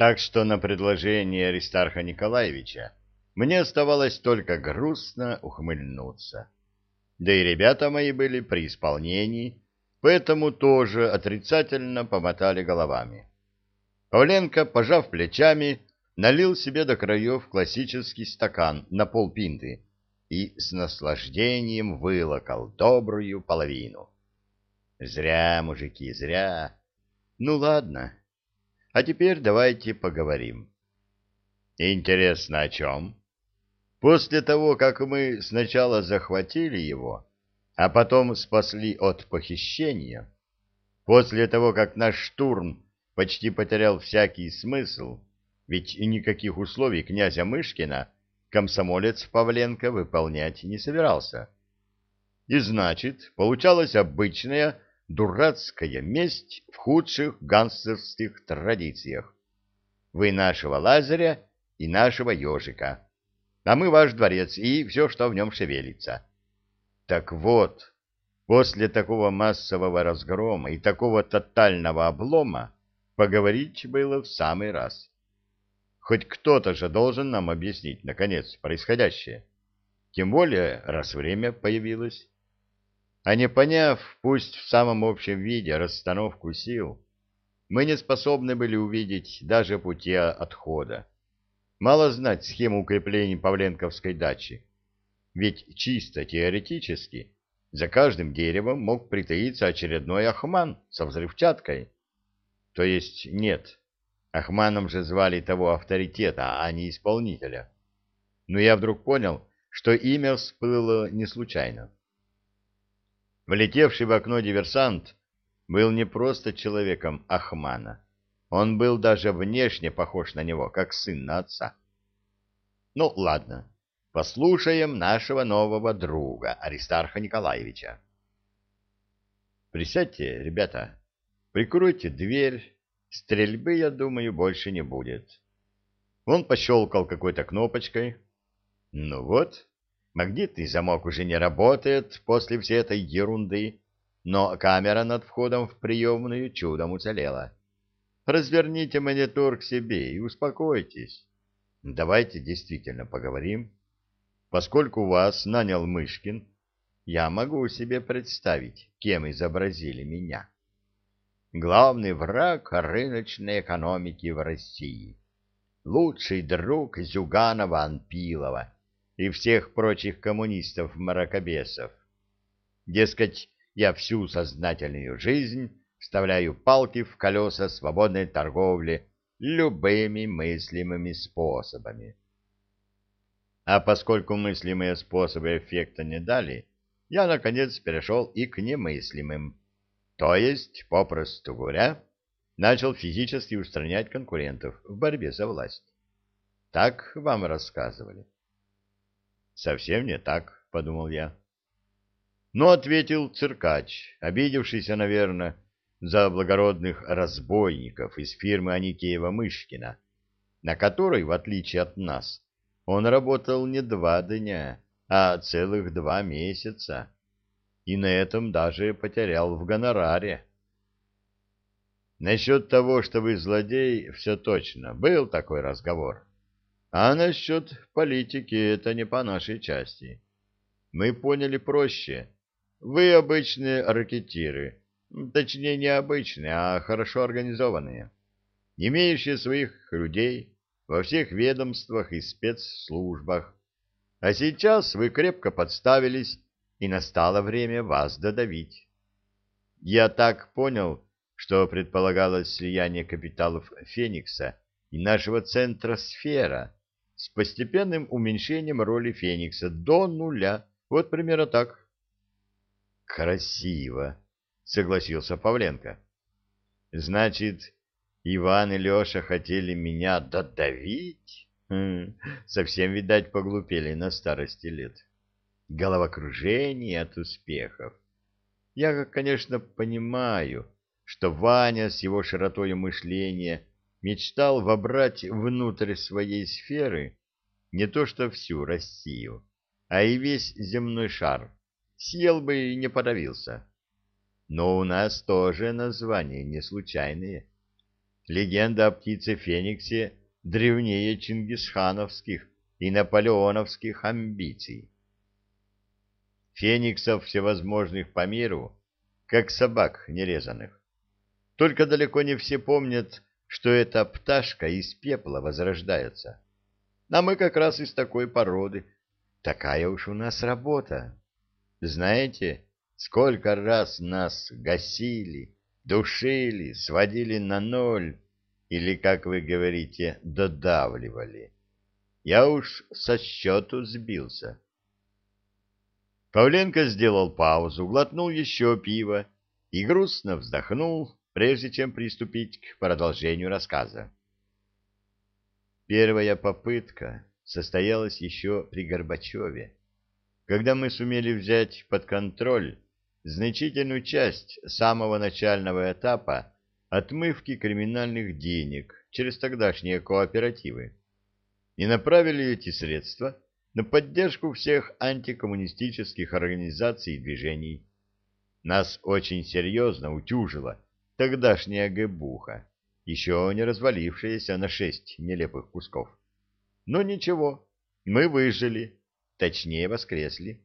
Так что на предложение Аристарха Николаевича мне оставалось только грустно ухмыльнуться. Да и ребята мои были при исполнении, поэтому тоже отрицательно помотали головами. Павленко, пожав плечами, налил себе до краев классический стакан на полпинты и с наслаждением вылокал добрую половину. Зря, мужики, зря. Ну ладно. А теперь давайте поговорим. Интересно, о чем? После того, как мы сначала захватили его, а потом спасли от похищения, после того, как наш штурм почти потерял всякий смысл, ведь никаких условий князя Мышкина комсомолец Павленко выполнять не собирался. И значит, получалась обычная дурацкая месть в худших гангстерских традициях. Вы нашего Лазаря и нашего ежика, а мы ваш дворец и все, что в нем шевелится. Так вот, после такого массового разгрома и такого тотального облома поговорить было в самый раз. Хоть кто-то же должен нам объяснить, наконец, происходящее. Тем более, раз время появилось. А не поняв, пусть в самом общем виде, расстановку сил, мы не способны были увидеть даже пути отхода. Мало знать схему укреплений Павленковской дачи. Ведь чисто теоретически за каждым деревом мог притаиться очередной ахман со взрывчаткой. То есть нет, ахманом же звали того авторитета, а не исполнителя. Но я вдруг понял, что имя всплыло не случайно. Влетевший в окно диверсант был не просто человеком Ахмана. Он был даже внешне похож на него, как сын на отца. Ну, ладно, послушаем нашего нового друга, Аристарха Николаевича. Присядьте, ребята, прикройте дверь, стрельбы, я думаю, больше не будет. Он пощелкал какой-то кнопочкой. Ну вот, Магнитный замок уже не работает после всей этой ерунды, но камера над входом в приемную чудом уцелела. Разверните монитор к себе и успокойтесь. Давайте действительно поговорим. Поскольку вас нанял Мышкин, я могу себе представить, кем изобразили меня. Главный враг рыночной экономики в России. Лучший друг Зюганова-Анпилова и всех прочих коммунистов-мракобесов. Дескать, я всю сознательную жизнь вставляю палки в колеса свободной торговли любыми мыслимыми способами. А поскольку мыслимые способы эффекта не дали, я, наконец, перешел и к немыслимым. То есть, попросту говоря, начал физически устранять конкурентов в борьбе за власть. Так вам рассказывали. Совсем не так, подумал я. Но ответил циркач, обидевшийся, наверное, за благородных разбойников из фирмы Аникеева-Мышкина, на которой, в отличие от нас, он работал не два дня, а целых два месяца, и на этом даже потерял в гонораре. Насчет того, что вы злодей, все точно, был такой разговор. А насчет политики это не по нашей части. Мы поняли проще. Вы обычные ракетиры, точнее не обычные, а хорошо организованные, имеющие своих людей во всех ведомствах и спецслужбах. А сейчас вы крепко подставились, и настало время вас додавить. Я так понял, что предполагалось слияние капиталов Феникса и нашего центра «Сфера», с постепенным уменьшением роли Феникса до нуля. Вот примерно так. Красиво, согласился Павленко. Значит, Иван и Леша хотели меня додавить? Хм, совсем, видать, поглупели на старости лет. Головокружение от успехов. Я, конечно, понимаю, что Ваня с его широтой мышления мечтал вобрать внутрь своей сферы не то что всю Россию, а и весь земной шар, съел бы и не подавился. Но у нас тоже названия не случайные. легенда о птице Фениксе древнее чингисхановских и наполеоновских амбиций. Фениксов всевозможных по миру, как собак нерезанных. Только далеко не все помнят, что эта пташка из пепла возрождается. А мы как раз из такой породы. Такая уж у нас работа. Знаете, сколько раз нас гасили, душили, сводили на ноль, или, как вы говорите, додавливали. Я уж со счету сбился. Павленко сделал паузу, глотнул еще пиво и грустно вздохнул, прежде чем приступить к продолжению рассказа. Первая попытка состоялась еще при Горбачеве, когда мы сумели взять под контроль значительную часть самого начального этапа отмывки криминальных денег через тогдашние кооперативы и направили эти средства на поддержку всех антикоммунистических организаций и движений. Нас очень серьезно утюжило тогдашняя гэбуха, еще не развалившаяся на шесть нелепых кусков. Но ничего, мы выжили, точнее воскресли.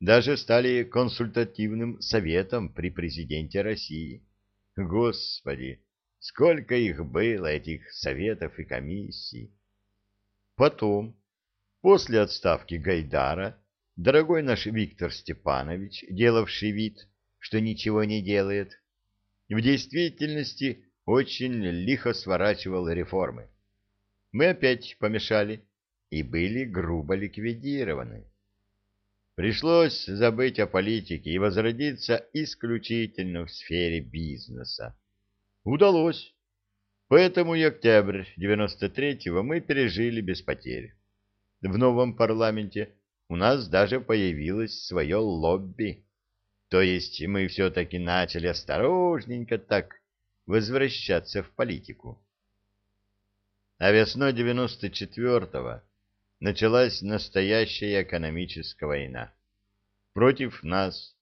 Даже стали консультативным советом при президенте России. Господи, сколько их было, этих советов и комиссий! Потом, после отставки Гайдара, дорогой наш Виктор Степанович, делавший вид, что ничего не делает, в действительности очень лихо сворачивал реформы. Мы опять помешали и были грубо ликвидированы. Пришлось забыть о политике и возродиться исключительно в сфере бизнеса. Удалось. Поэтому и октябрь 93-го мы пережили без потерь. В новом парламенте у нас даже появилось свое лобби. То есть мы все-таки начали осторожненько так возвращаться в политику. А весной 94-го началась настоящая экономическая война. Против нас,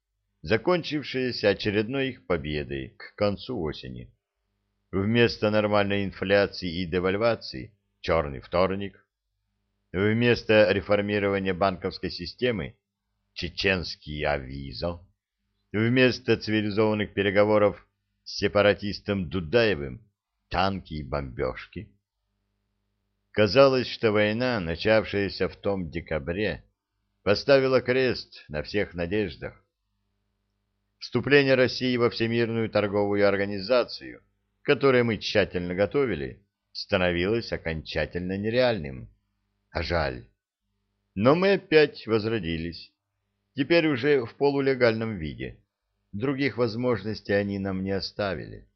закончившаяся очередной их победой к концу осени. Вместо нормальной инфляции и девальвации – черный вторник. Вместо реформирования банковской системы – чеченский авизо. Вместо цивилизованных переговоров с сепаратистом Дудаевым – танки и бомбежки. Казалось, что война, начавшаяся в том декабре, поставила крест на всех надеждах. Вступление России во Всемирную торговую организацию, которое мы тщательно готовили, становилось окончательно нереальным. А жаль. Но мы опять возродились. Теперь уже в полулегальном виде. Других возможностей они нам не оставили.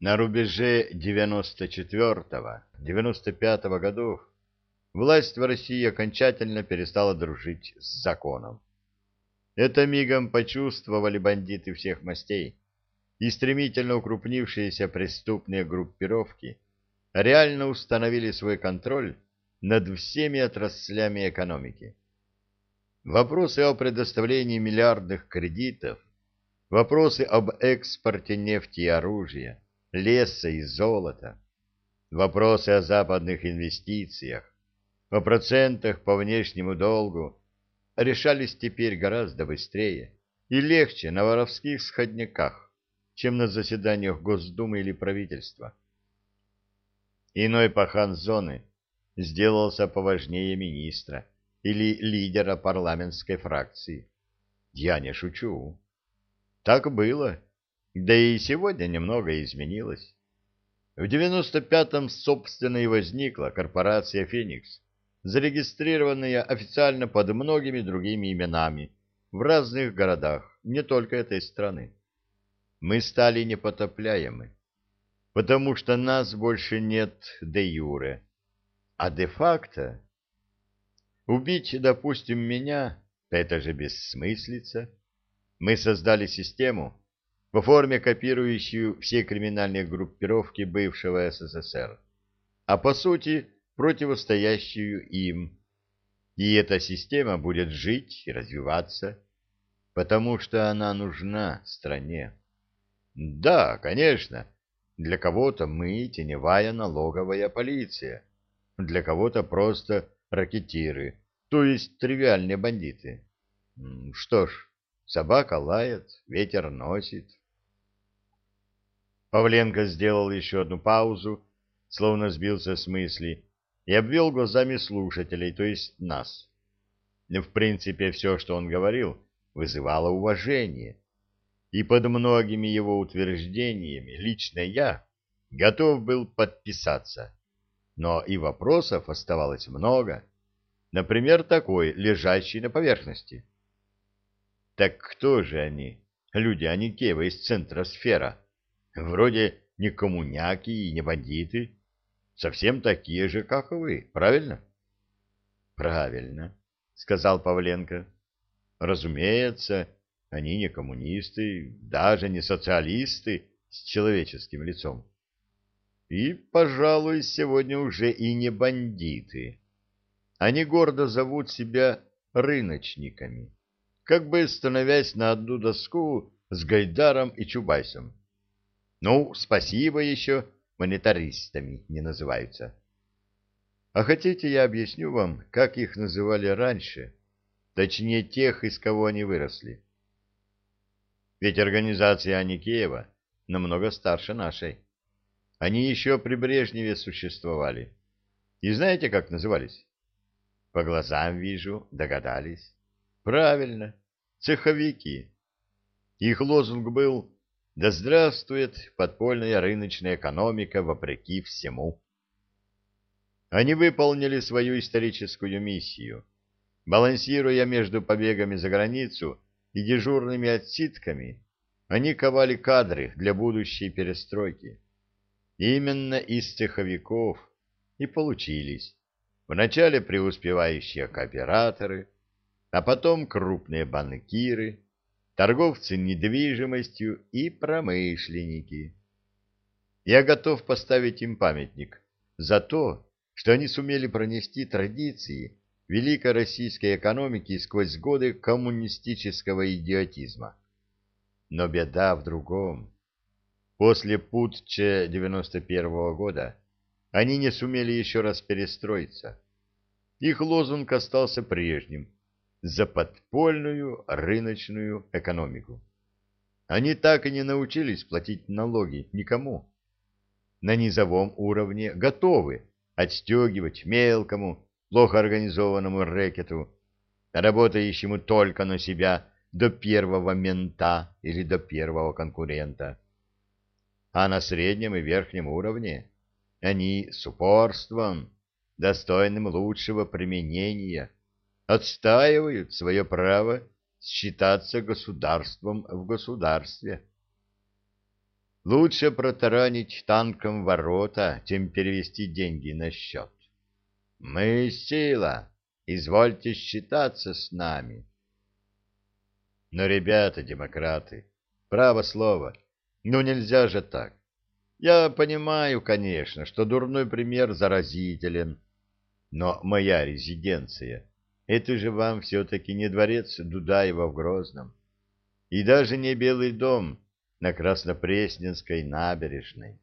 На рубеже 94-95 годов власть в России окончательно перестала дружить с законом. Это мигом почувствовали бандиты всех мастей, и стремительно укрупнившиеся преступные группировки реально установили свой контроль над всеми отраслями экономики. Вопросы о предоставлении миллиардных кредитов, вопросы об экспорте нефти и оружия, леса и золота, вопросы о западных инвестициях, о процентах по внешнему долгу решались теперь гораздо быстрее и легче на воровских сходняках, чем на заседаниях Госдумы или правительства. Иной пахан зоны сделался поважнее министра или лидера парламентской фракции. Я не шучу. Так было да и сегодня немного изменилось. В 95-м, собственно, и возникла корпорация «Феникс», зарегистрированная официально под многими другими именами в разных городах, не только этой страны. Мы стали непотопляемы, потому что нас больше нет де юре, а де-факто убить, допустим, меня, это же бессмыслица. Мы создали систему, по форме копирующую все криминальные группировки бывшего СССР, а по сути противостоящую им. И эта система будет жить и развиваться, потому что она нужна стране. Да, конечно, Для кого-то мы теневая налоговая полиция, для кого-то просто ракетиры, то есть тривиальные бандиты. Что ж, собака лает, ветер носит. Павленко сделал еще одну паузу, словно сбился с мысли, и обвел глазами слушателей, то есть нас. В принципе, все, что он говорил, вызывало уважение и под многими его утверждениями лично я готов был подписаться. Но и вопросов оставалось много. Например, такой, лежащий на поверхности. Так кто же они, люди Аникеева из центра сфера? Вроде не коммуняки и не бандиты. Совсем такие же, как и вы, правильно? Правильно, сказал Павленко. Разумеется, они не коммунисты, даже не социалисты с человеческим лицом. И, пожалуй, сегодня уже и не бандиты. Они гордо зовут себя рыночниками, как бы становясь на одну доску с Гайдаром и Чубайсом. Ну, спасибо еще, монетаристами не называются. А хотите, я объясню вам, как их называли раньше, точнее тех, из кого они выросли. Ведь организация Аникеева намного старше нашей. Они еще при Брежневе существовали. И знаете, как назывались? По глазам вижу, догадались. Правильно, цеховики. Их лозунг был «Да здравствует подпольная рыночная экономика вопреки всему». Они выполнили свою историческую миссию. Балансируя между побегами за границу и дежурными отсидками они ковали кадры для будущей перестройки. Именно из цеховиков и получились вначале преуспевающие кооператоры, а потом крупные банкиры, торговцы недвижимостью и промышленники. Я готов поставить им памятник за то, что они сумели пронести традиции великой российской экономики сквозь годы коммунистического идиотизма. Но беда в другом. После путча 91 -го года они не сумели еще раз перестроиться. Их лозунг остался прежним – за подпольную рыночную экономику. Они так и не научились платить налоги никому. На низовом уровне готовы отстегивать мелкому, плохо организованному рэкету, работающему только на себя до первого мента или до первого конкурента. А на среднем и верхнем уровне они с упорством, достойным лучшего применения, отстаивают свое право считаться государством в государстве. Лучше протаранить танком ворота, чем перевести деньги на счет. Мы сила, извольте считаться с нами. Но, ребята, демократы, право слово, ну нельзя же так. Я понимаю, конечно, что дурной пример заразителен, но моя резиденция — это же вам все-таки не дворец Дудаева в Грозном, и даже не Белый дом на Краснопресненской набережной.